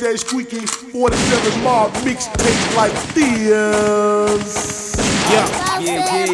DJ Squeaky 47 Mob mixtape like this. Yeah, yeah,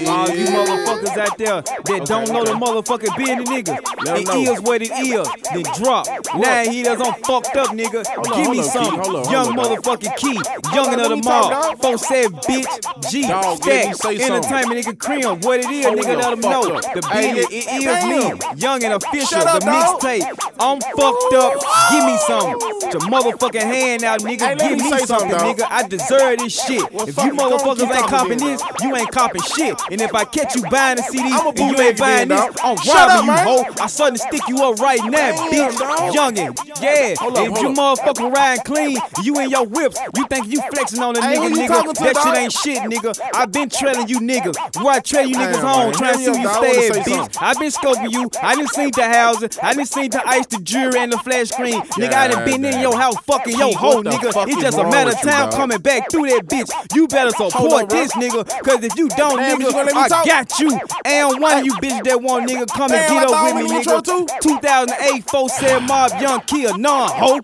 yeah. All you motherfuckers out there that don't know the motherfucking being nigga. Let 'em It know. is what it is. Then drop. Nine heaters on fucked up, nigga. on, Give hold me up, some. Hold up, Young hold motherfucking key. Youngin' let of the me talk, mob. dog. Four seven bitch. G. Dog, Stack. me say something. Entertainment nigga cream. What it is, nigga. up, Let them know. up. The Hey, beat, it is me. Young and official. The mixtape. I'm fucked up. Give me some. Your motherfucking hand out, nigga. Hey, Give me me something, something, nigga. I deserve this shit. Well, if you it, go on, motherfuckers ain't copping this, you ain't copping shit. And if I catch you buying a CD and you ain't buying it this. I'm robbing you, hoe. I suddenly stick you up right now, bitch. Youngin', yeah. Hold up, if you motherfucking riding clean, you in your whips, you think you flexing on a nigga, nigga. That shit ain't shit, nigga. I been trailing you niggas. Where I trail you niggas home, trying to see you dog. I wanna stay, bitch. I been scoping you. I done seen the housing. I done seen the ice, the jury, and the flash screen. Nigga, I done been in damn. your house fucking your hoe, nigga. It's just a matter of time coming back through that bitch. You better support up, this nigga, cause if you don't, you nigga, gonna let I talk? got you. And one of you bitches that want nigga come and get up with me, nigga. 2008, 4 said mob, young kid, nah, hoe.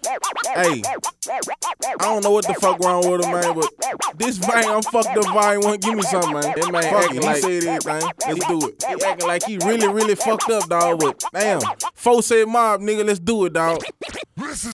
Hey, I don't know what the fuck wrong with him, man, but this man, I'm fucked up. Vine won't give me something, man. That man Fuck acting it, he like said everything. Let's do it. He acting like he really, really fucked up, dog. But damn, folks said mob, nigga, let's do it, dog.